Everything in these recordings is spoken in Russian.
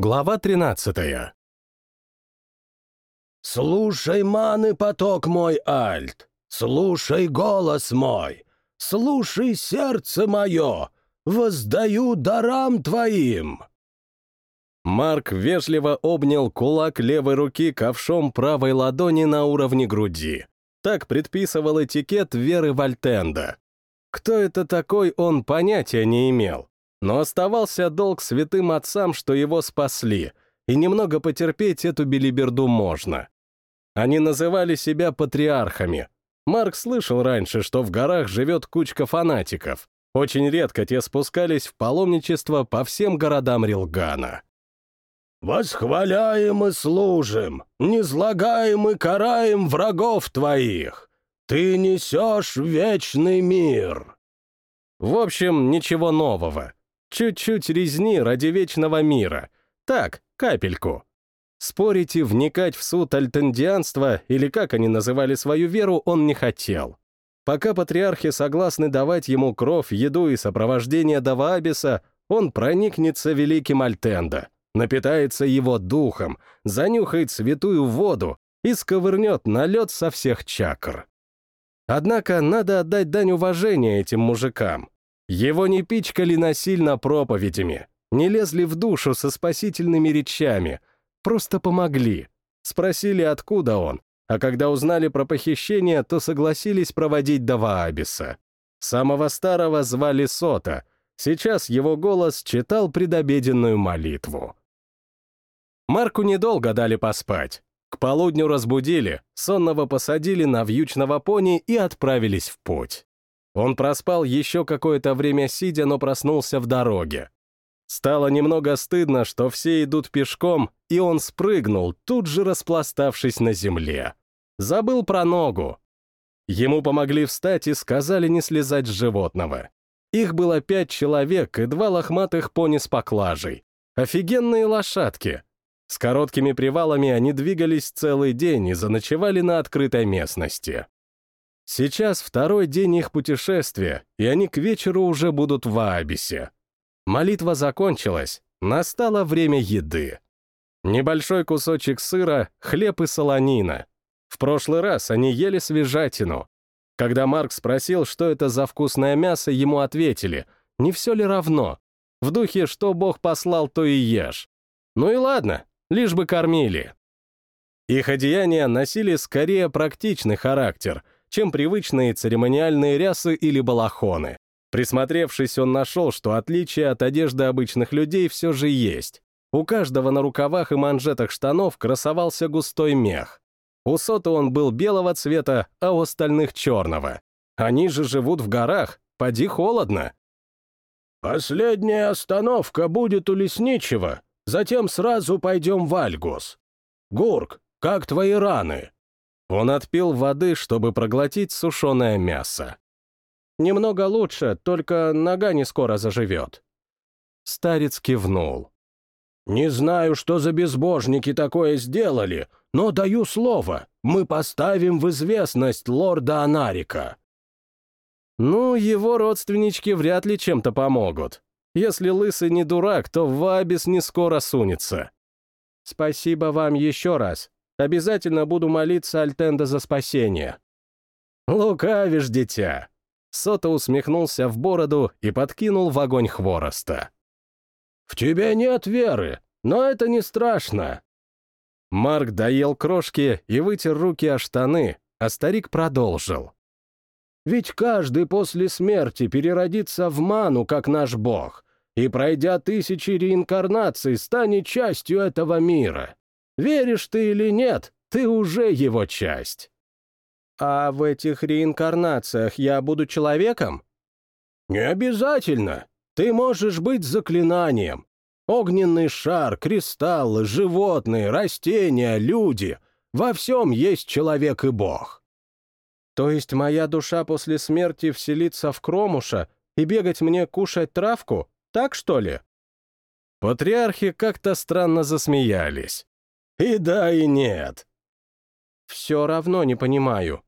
Глава 13 «Слушай, маны, поток мой, Альт! Слушай голос мой! Слушай сердце мое! Воздаю дарам твоим!» Марк вежливо обнял кулак левой руки ковшом правой ладони на уровне груди. Так предписывал этикет Веры Вальтенда. Кто это такой, он понятия не имел. Но оставался долг святым отцам, что его спасли, и немного потерпеть эту белиберду можно. Они называли себя патриархами. Марк слышал раньше, что в горах живет кучка фанатиков. Очень редко те спускались в паломничество по всем городам Рилгана. «Восхваляем и служим, низлагаем и караем врагов твоих. Ты несешь вечный мир». В общем, ничего нового. Чуть-чуть резни ради вечного мира. Так, капельку. Спорить и вникать в суд альтендианства, или как они называли свою веру, он не хотел. Пока патриархи согласны давать ему кровь, еду и сопровождение до Ваабиса, он проникнется великим Альтенда, напитается его духом, занюхает святую воду и сковырнет на лед со всех чакр. Однако надо отдать дань уважения этим мужикам. Его не пичкали насильно проповедями, не лезли в душу со спасительными речами, просто помогли. Спросили, откуда он, а когда узнали про похищение, то согласились проводить до Ваабиса. Самого старого звали Сота, сейчас его голос читал предобеденную молитву. Марку недолго дали поспать. К полудню разбудили, сонного посадили на вьючного пони и отправились в путь. Он проспал еще какое-то время сидя, но проснулся в дороге. Стало немного стыдно, что все идут пешком, и он спрыгнул, тут же распластавшись на земле. Забыл про ногу. Ему помогли встать и сказали не слезать с животного. Их было пять человек и два лохматых пони с поклажей. Офигенные лошадки. С короткими привалами они двигались целый день и заночевали на открытой местности. Сейчас второй день их путешествия, и они к вечеру уже будут в Аабисе. Молитва закончилась, настало время еды. Небольшой кусочек сыра, хлеб и солонина. В прошлый раз они ели свежатину. Когда Марк спросил, что это за вкусное мясо, ему ответили, не все ли равно? В духе, что Бог послал, то и ешь. Ну и ладно, лишь бы кормили. Их одеяния носили скорее практичный характер — чем привычные церемониальные рясы или балахоны. Присмотревшись, он нашел, что отличие от одежды обычных людей все же есть. У каждого на рукавах и манжетах штанов красовался густой мех. У Сота он был белого цвета, а у остальных черного. Они же живут в горах, поди холодно. «Последняя остановка будет у лесничего, затем сразу пойдем в Альгус. Гурк, как твои раны?» Он отпил воды, чтобы проглотить сушеное мясо. «Немного лучше, только нога не скоро заживет». Старец кивнул. «Не знаю, что за безбожники такое сделали, но даю слово, мы поставим в известность лорда Анарика». «Ну, его родственнички вряд ли чем-то помогут. Если Лысый не дурак, то в Вабис не скоро сунется». «Спасибо вам еще раз. Обязательно буду молиться Альтенда за спасение». «Лукавишь, дитя!» Сота усмехнулся в бороду и подкинул в огонь хвороста. «В тебе нет веры, но это не страшно». Марк доел крошки и вытер руки о штаны, а старик продолжил. «Ведь каждый после смерти переродится в ману, как наш бог, и, пройдя тысячи реинкарнаций, станет частью этого мира. Веришь ты или нет, ты уже его часть. А в этих реинкарнациях я буду человеком? Не обязательно. Ты можешь быть заклинанием. Огненный шар, кристаллы, животные, растения, люди. Во всем есть человек и бог. То есть моя душа после смерти вселится в кромуша и бегать мне кушать травку? Так что ли? Патриархи как-то странно засмеялись. И да, и нет. Все равно не понимаю.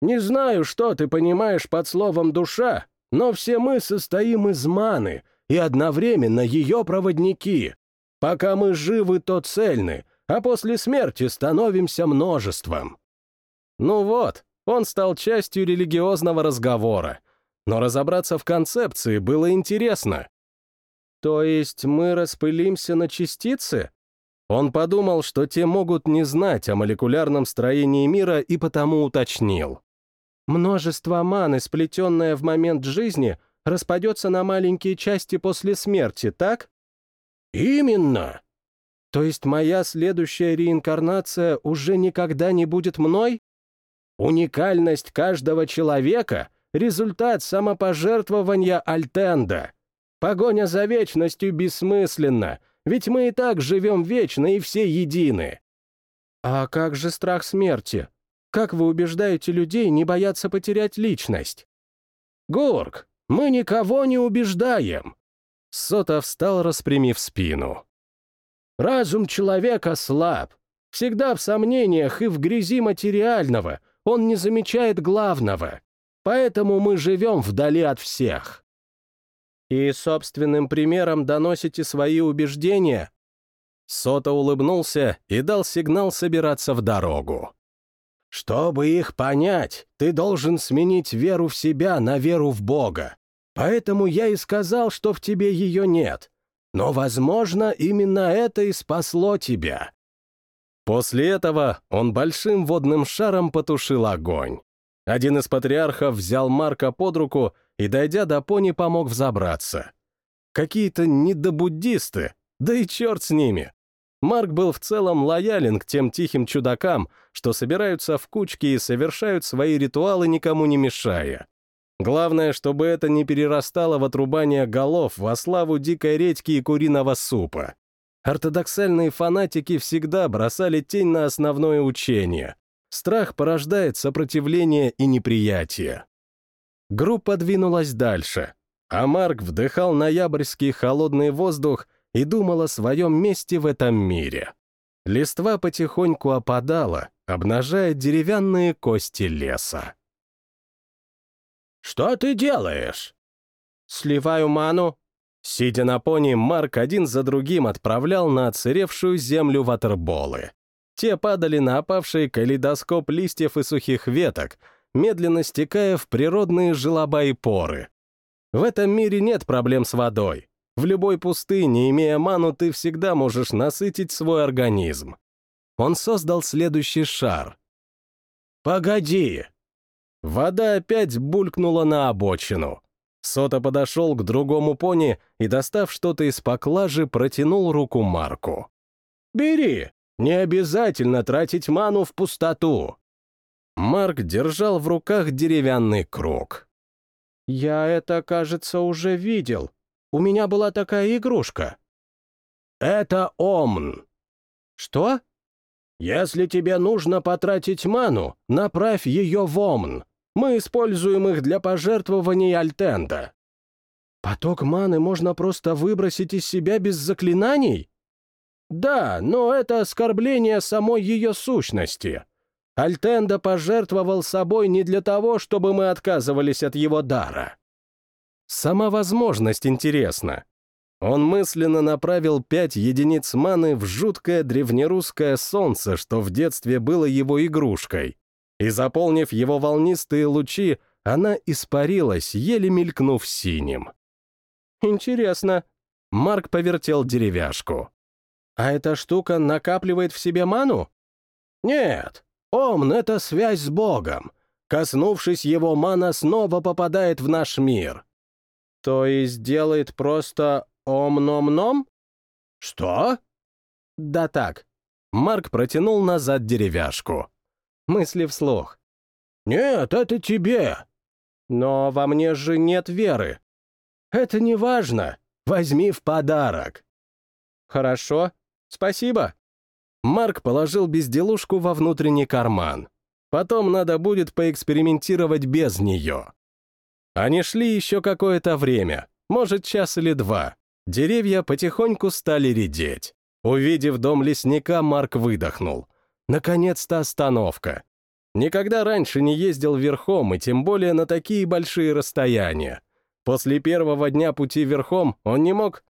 Не знаю, что ты понимаешь под словом «душа», но все мы состоим из маны и одновременно ее проводники. Пока мы живы, то цельны, а после смерти становимся множеством. Ну вот, он стал частью религиозного разговора. Но разобраться в концепции было интересно. То есть мы распылимся на частицы? Он подумал, что те могут не знать о молекулярном строении мира и потому уточнил. Множество маны, сплетенное в момент жизни, распадется на маленькие части после смерти, так? Именно. То есть моя следующая реинкарнация уже никогда не будет мной? Уникальность каждого человека — результат самопожертвования Альтенда. Погоня за вечностью бессмысленна, ведь мы и так живем вечно и все едины. А как же страх смерти? Как вы убеждаете людей не бояться потерять личность? Гурк, мы никого не убеждаем. Сота встал, распрямив спину. Разум человека слаб, всегда в сомнениях и в грязи материального, он не замечает главного. Поэтому мы живем вдали от всех. И собственным примером доносите свои убеждения? Сота улыбнулся и дал сигнал собираться в дорогу. Чтобы их понять, ты должен сменить веру в себя на веру в Бога. Поэтому я и сказал, что в тебе ее нет. Но, возможно, именно это и спасло тебя. После этого он большим водным шаром потушил огонь. Один из патриархов взял Марка под руку и, дойдя до пони, помог взобраться. Какие-то недобуддисты, да и черт с ними. Марк был в целом лоялен к тем тихим чудакам, что собираются в кучки и совершают свои ритуалы, никому не мешая. Главное, чтобы это не перерастало в отрубание голов во славу дикой редьки и куриного супа. Ортодоксальные фанатики всегда бросали тень на основное учение. Страх порождает сопротивление и неприятие. Группа двинулась дальше, а Марк вдыхал ноябрьский холодный воздух и думал о своем месте в этом мире. Листва потихоньку опадала, обнажая деревянные кости леса. «Что ты делаешь?» «Сливаю ману», Сидя на пони, Марк один за другим отправлял на отсыревшую землю ватерболы. Те падали на опавший калейдоскоп листьев и сухих веток, медленно стекая в природные желоба и поры. В этом мире нет проблем с водой. В любой пустыне, имея ману, ты всегда можешь насытить свой организм. Он создал следующий шар. «Погоди!» Вода опять булькнула на обочину. Сота подошел к другому пони и, достав что-то из поклажи, протянул руку Марку. «Бери! Не обязательно тратить ману в пустоту!» Марк держал в руках деревянный круг. «Я это, кажется, уже видел. У меня была такая игрушка». «Это Омн». «Что?» «Если тебе нужно потратить ману, направь ее в Омн. Мы используем их для пожертвований Альтенда». «Поток маны можно просто выбросить из себя без заклинаний?» «Да, но это оскорбление самой ее сущности. Альтенда пожертвовал собой не для того, чтобы мы отказывались от его дара». Сама возможность интересна. Он мысленно направил пять единиц маны в жуткое древнерусское солнце, что в детстве было его игрушкой и, заполнив его волнистые лучи, она испарилась, еле мелькнув синим. «Интересно». Марк повертел деревяшку. «А эта штука накапливает в себе ману?» «Нет, Омн — это связь с Богом. Коснувшись его, мана снова попадает в наш мир». «То есть делает просто ом-ном-ном?» «Что?» «Да так». Марк протянул назад деревяшку. Мысли вслух. «Нет, это тебе!» «Но во мне же нет веры!» «Это не важно. Возьми в подарок!» «Хорошо. Спасибо!» Марк положил безделушку во внутренний карман. Потом надо будет поэкспериментировать без нее. Они шли еще какое-то время, может, час или два. Деревья потихоньку стали редеть. Увидев дом лесника, Марк выдохнул. Наконец-то остановка. Никогда раньше не ездил верхом, и тем более на такие большие расстояния. После первого дня пути верхом он не мог...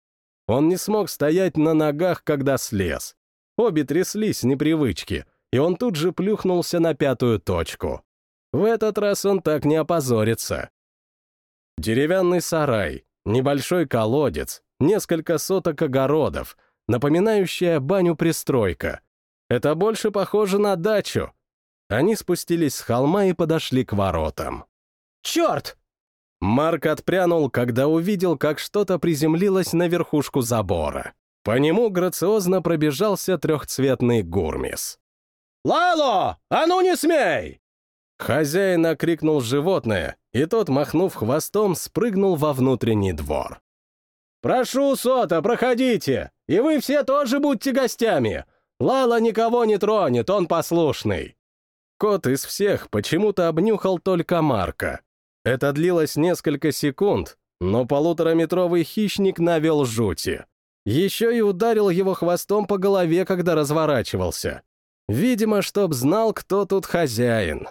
Он не смог стоять на ногах, когда слез. Обе тряслись с непривычки, и он тут же плюхнулся на пятую точку. В этот раз он так не опозорится. Деревянный сарай, небольшой колодец, несколько соток огородов, напоминающая баню-пристройка. Это больше похоже на дачу. Они спустились с холма и подошли к воротам. «Черт!» Марк отпрянул, когда увидел, как что-то приземлилось на верхушку забора. По нему грациозно пробежался трехцветный гурмис. «Лало! А ну не смей!» Хозяин окрикнул животное, и тот, махнув хвостом, спрыгнул во внутренний двор. «Прошу, Сота, проходите! И вы все тоже будьте гостями! Лала никого не тронет, он послушный!» Кот из всех почему-то обнюхал только Марка. Это длилось несколько секунд, но полутораметровый хищник навел жути. Еще и ударил его хвостом по голове, когда разворачивался. Видимо, чтоб знал, кто тут хозяин.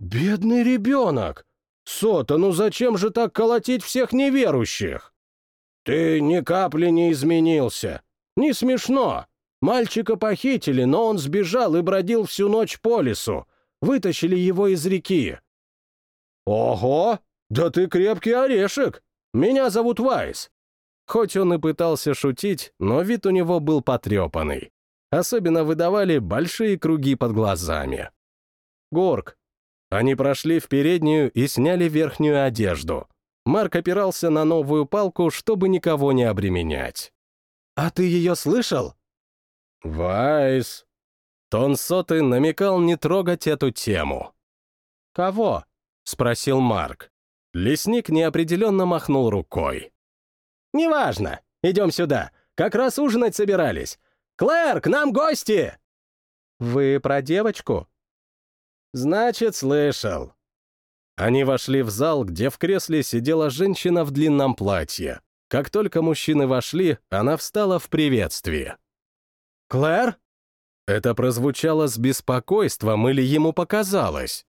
«Бедный ребенок! Сота, ну зачем же так колотить всех неверующих?» «Ты ни капли не изменился. Не смешно. Мальчика похитили, но он сбежал и бродил всю ночь по лесу. Вытащили его из реки». «Ого! Да ты крепкий орешек! Меня зовут Вайс!» Хоть он и пытался шутить, но вид у него был потрепанный. Особенно выдавали большие круги под глазами. Горг, они прошли в переднюю и сняли верхнюю одежду. Марк опирался на новую палку, чтобы никого не обременять. «А ты ее слышал?» «Вайс». Тон соты намекал не трогать эту тему. «Кого?» — спросил Марк. Лесник неопределенно махнул рукой. «Неважно. Идем сюда. Как раз ужинать собирались. Клэр, к нам гости!» «Вы про девочку?» Значит, слышал. Они вошли в зал, где в кресле сидела женщина в длинном платье. Как только мужчины вошли, она встала в приветствии. «Клэр?» Это прозвучало с беспокойством или ему показалось?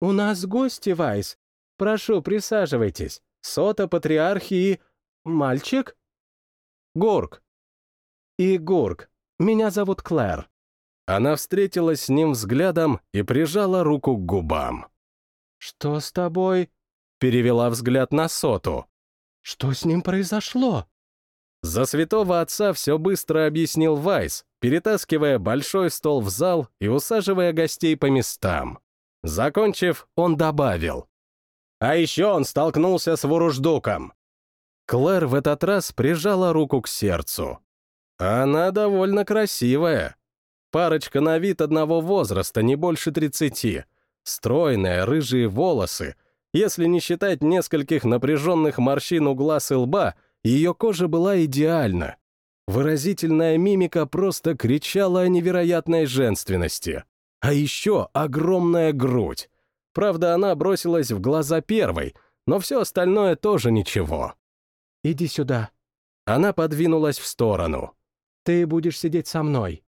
«У нас гости, Вайс. Прошу, присаживайтесь. Сота, патриархи и... мальчик?» «Гурк». «И Гурк. Меня зовут Клэр». Она встретилась с ним взглядом и прижала руку к губам. «Что с тобой?» — перевела взгляд на Соту. «Что с ним произошло?» За святого отца все быстро объяснил Вайс, перетаскивая большой стол в зал и усаживая гостей по местам. Закончив, он добавил. «А еще он столкнулся с Вуруждуком». Клэр в этот раз прижала руку к сердцу. Она довольно красивая, Парочка на вид одного возраста, не больше тридцати. Стройная, рыжие волосы. Если не считать нескольких напряженных морщин у глаз и лба, ее кожа была идеальна. Выразительная мимика просто кричала о невероятной женственности. А еще огромная грудь. Правда, она бросилась в глаза первой, но все остальное тоже ничего. «Иди сюда». Она подвинулась в сторону. «Ты будешь сидеть со мной».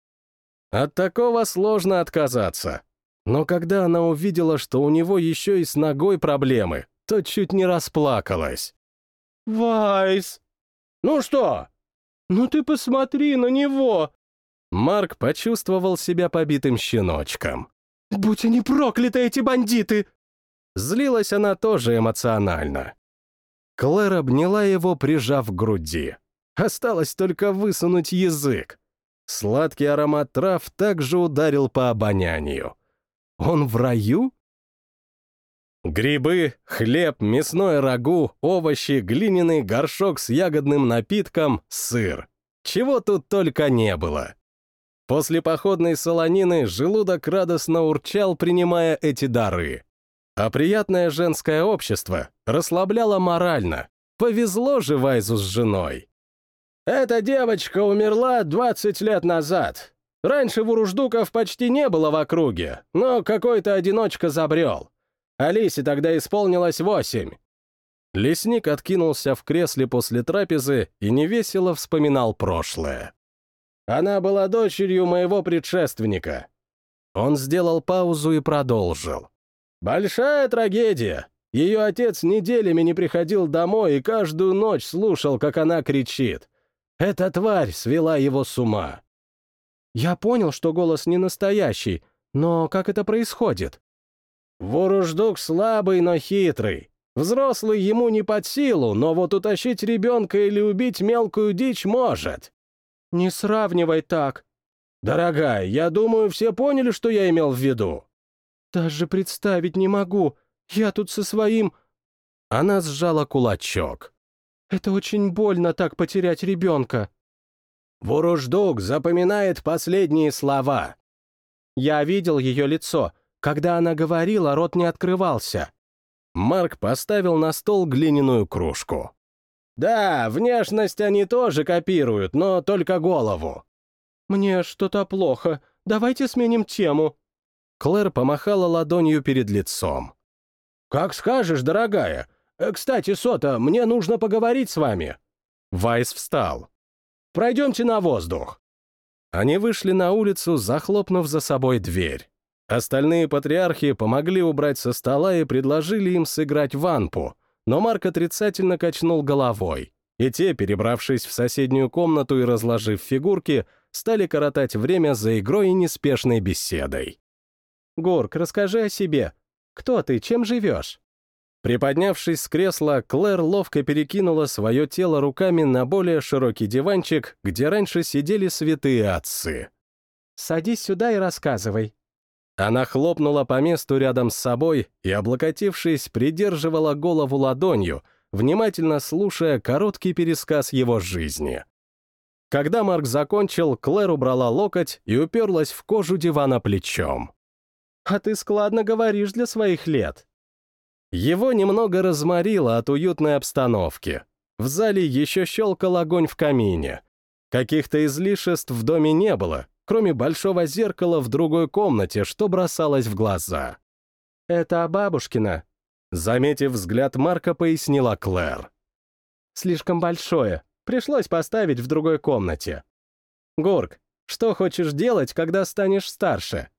От такого сложно отказаться. Но когда она увидела, что у него еще и с ногой проблемы, то чуть не расплакалась. «Вайс!» «Ну что?» «Ну ты посмотри на него!» Марк почувствовал себя побитым щеночком. «Будь они прокляты, эти бандиты!» Злилась она тоже эмоционально. Клэр обняла его, прижав к груди. Осталось только высунуть язык. Сладкий аромат трав также ударил по обонянию. Он в раю? Грибы, хлеб, мясное рагу, овощи, глиняный горшок с ягодным напитком, сыр. Чего тут только не было. После походной солонины желудок радостно урчал, принимая эти дары. А приятное женское общество расслабляло морально. Повезло же Вайзу с женой. Эта девочка умерла 20 лет назад. Раньше Вуруждуков почти не было в округе, но какой-то одиночка забрел. Алисе тогда исполнилось восемь. Лесник откинулся в кресле после трапезы и невесело вспоминал прошлое. Она была дочерью моего предшественника. Он сделал паузу и продолжил. Большая трагедия. Ее отец неделями не приходил домой и каждую ночь слушал, как она кричит — Эта тварь свела его с ума. Я понял, что голос не настоящий, но как это происходит? Ворождук слабый, но хитрый. Взрослый ему не под силу, но вот утащить ребенка или убить мелкую дичь может. Не сравнивай так. Дорогая, я думаю, все поняли, что я имел в виду. Даже представить не могу. Я тут со своим... Она сжала кулачок. Это очень больно так потерять ребенка. Ворождук запоминает последние слова. Я видел ее лицо. Когда она говорила, рот не открывался. Марк поставил на стол глиняную кружку. «Да, внешность они тоже копируют, но только голову». «Мне что-то плохо. Давайте сменим тему». Клэр помахала ладонью перед лицом. «Как скажешь, дорогая. Э, кстати, Сота, мне нужно поговорить с вами». Вайс встал. Пройдемте на воздух». Они вышли на улицу, захлопнув за собой дверь. Остальные патриархи помогли убрать со стола и предложили им сыграть в анпу, но Марк отрицательно качнул головой, и те, перебравшись в соседнюю комнату и разложив фигурки, стали коротать время за игрой и неспешной беседой. «Горк, расскажи о себе. Кто ты, чем живешь?» Приподнявшись с кресла, Клэр ловко перекинула свое тело руками на более широкий диванчик, где раньше сидели святые отцы. «Садись сюда и рассказывай». Она хлопнула по месту рядом с собой и, облокотившись, придерживала голову ладонью, внимательно слушая короткий пересказ его жизни. Когда Марк закончил, Клэр убрала локоть и уперлась в кожу дивана плечом. «А ты складно говоришь для своих лет», его немного разморило от уютной обстановки. В зале еще щелкал огонь в камине. Каких-то излишеств в доме не было, кроме большого зеркала в другой комнате, что бросалось в глаза. «Это бабушкина», — заметив взгляд Марка, пояснила Клэр. «Слишком большое. Пришлось поставить в другой комнате. Горг, что хочешь делать, когда станешь старше?»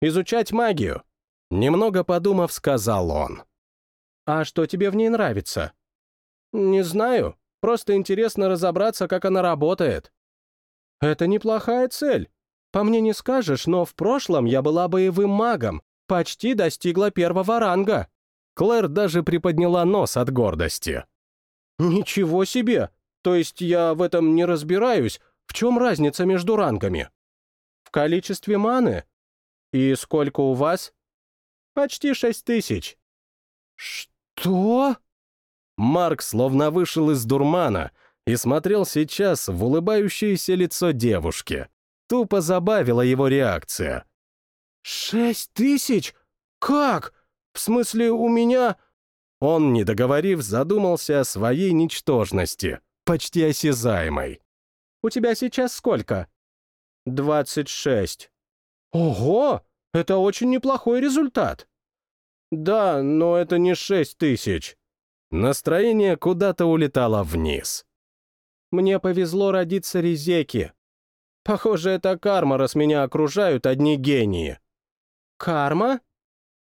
«Изучать магию», Немного подумав, сказал он. «А что тебе в ней нравится?» «Не знаю. Просто интересно разобраться, как она работает». «Это неплохая цель. По мне не скажешь, но в прошлом я была боевым магом, почти достигла первого ранга». Клэр даже приподняла нос от гордости. «Ничего себе! То есть я в этом не разбираюсь. В чем разница между рангами?» «В количестве маны. И сколько у вас?» Почти шесть тысяч». «Что?» Марк словно вышел из дурмана и смотрел сейчас в улыбающееся лицо девушки. Тупо забавила его реакция. «Шесть тысяч? Как? В смысле, у меня...» Он, не договорив, задумался о своей ничтожности, почти осязаемой. «У тебя сейчас сколько?» «Двадцать шесть». «Ого! Это очень неплохой результат. Да, но это не шесть тысяч. Настроение куда-то улетало вниз. Мне повезло родиться Резеки. Похоже, это карма, раз меня окружают одни гении. Карма?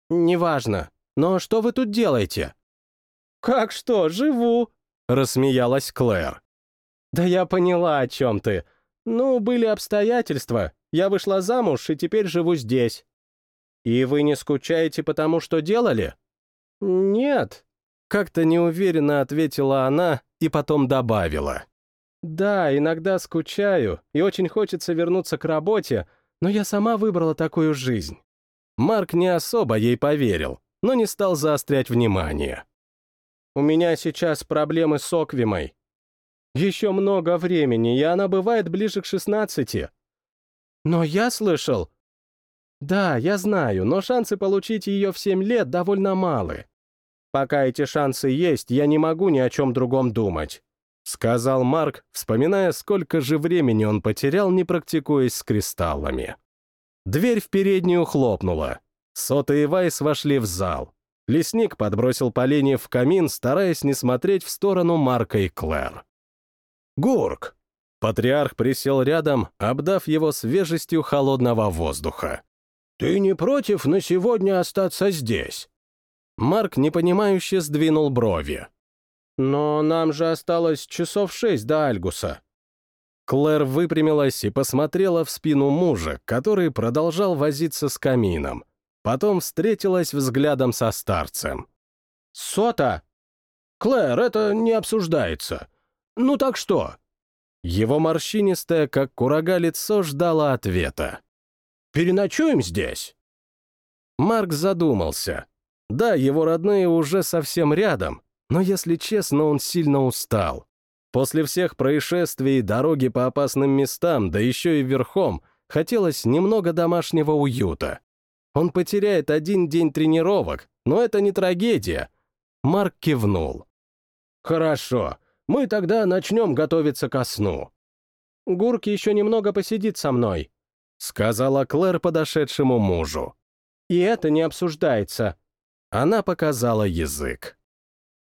Неважно. Но что вы тут делаете? Как что, живу, рассмеялась Клэр. Да я поняла, о чем ты. Ну, были обстоятельства. Я вышла замуж и теперь живу здесь. «И вы не скучаете потому, что делали?» «Нет», — как-то неуверенно ответила она и потом добавила. «Да, иногда скучаю, и очень хочется вернуться к работе, но я сама выбрала такую жизнь». Марк не особо ей поверил, но не стал заострять внимание. «У меня сейчас проблемы с Оквимой. Еще много времени, и она бывает ближе к шестнадцати. Но я слышал, да, я знаю, но шансы получить ее в 7 лет довольно малы. Пока эти шансы есть, я не могу ни о чем другом думать. Сказал Марк, вспоминая, сколько же времени он потерял, не практикуясь с кристаллами. Дверь в переднюю хлопнула. Сота и Вайс вошли в зал. Лесник подбросил поленье в камин, стараясь не смотреть в сторону Марка и Клэр. «Гурк!» Патриарх присел рядом, обдав его свежестью холодного воздуха. «Ты не против на сегодня остаться здесь?» Марк непонимающе сдвинул брови. Но нам же осталось часов шесть до Альгуса. Клэр выпрямилась и посмотрела в спину мужа, который продолжал возиться с камином. Потом встретилась взглядом со старцем. «Сота!» «Клэр, это не обсуждается. Ну так что?» Его морщинистое, как курага, лицо ждало ответа. «Переночуем здесь?» Марк задумался. Да, его родные уже совсем рядом, но, если честно, он сильно устал. После всех происшествий, дороги по опасным местам, да еще и верхом, хотелось немного домашнего уюта. Он потеряет один день тренировок, но это не трагедия. Марк кивнул. «Хорошо, мы тогда начнем готовиться ко сну». «Гурки еще немного посидит со мной», — сказала Клэр подошедшему мужу. «И это не обсуждается». Она показала язык.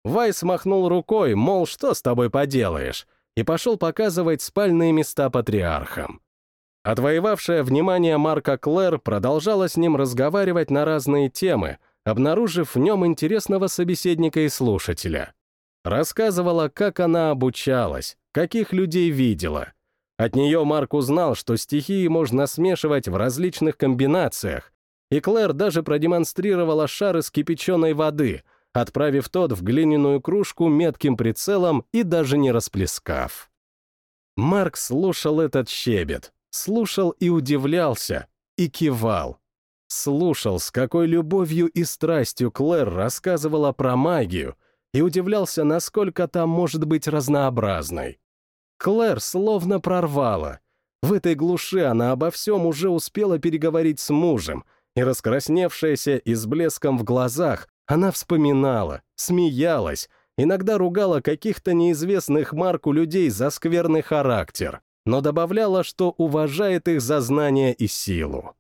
Вайс махнул рукой, мол, что с тобой поделаешь, и пошел показывать спальные места патриархам. Отвоевавшая внимание Марка Клэр продолжала с ним разговаривать на разные темы, обнаружив в нем интересного собеседника и слушателя. Рассказывала, как она обучалась, каких людей видела. От нее Марк узнал, что стихии можно смешивать в различных комбинациях, и Клэр даже продемонстрировала шар из кипяченой воды — отправив тот в глиняную кружку метким прицелом и даже не расплескав. Марк слушал этот щебет, слушал и удивлялся, и кивал. Слушал, с какой любовью и страстью Клэр рассказывала про магию, и удивлялся, насколько там может быть разнообразной. Клэр словно прорвала. В этой глуши она обо всем уже успела переговорить с мужем, и раскрасневшаяся и с блеском в глазах, она вспоминала, смеялась, иногда ругала каких-то неизвестных Марку людей за скверный характер, но добавляла, что уважает их за знания и силу.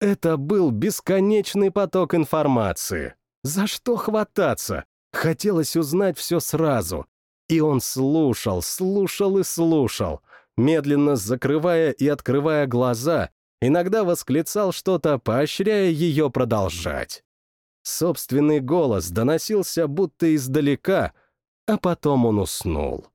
Это был бесконечный поток информации. За что хвататься? Хотелось узнать все сразу. И он слушал, слушал и слушал, медленно закрывая и открывая глаза, иногда восклицал что-то, поощряя ее продолжать. Собственный голос доносился будто издалека, а потом он уснул.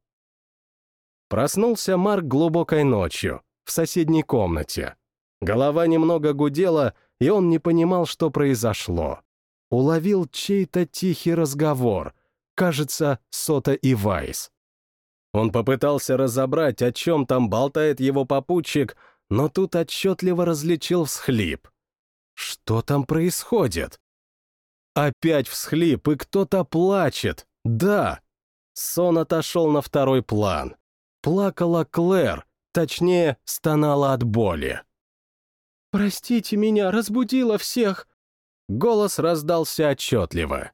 Проснулся Марк глубокой ночью, в соседней комнате. Голова немного гудела, и он не понимал, что произошло. Уловил чей-то тихий разговор, кажется, Сота и Вайс. Он попытался разобрать, о чем там болтает его попутчик, но тут отчетливо различил всхлип. Что там происходит? Опять всхлип, и кто-то плачет. Да. Сон отошел на второй план. Плакала Клэр, точнее, стонала от боли. «Простите меня, разбудила всех!» Голос раздался отчетливо.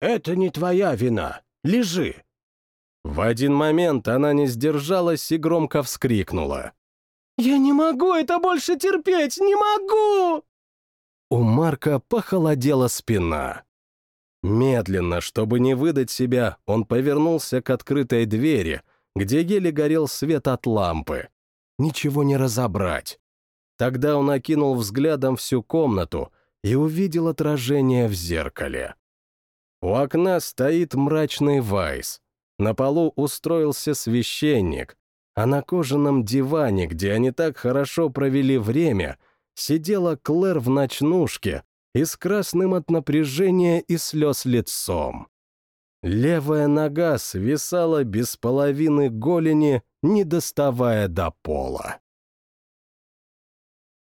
«Это не твоя вина. Лежи!» В один момент она не сдержалась и громко вскрикнула. «Я не могу это больше терпеть! Не могу!» У Марка похолодела спина. Медленно, чтобы не выдать себя, он повернулся к открытой двери, где еле горел свет от лампы. Ничего не разобрать. Тогда он окинул взглядом всю комнату и увидел отражение в зеркале. У окна стоит мрачный Вайс. На полу устроился священник, а на кожаном диване, где они так хорошо провели время — сидела Клэр в ночнушке и с красным от напряжения и слез лицом. Левая нога свисала без половины голени, не доставая до пола.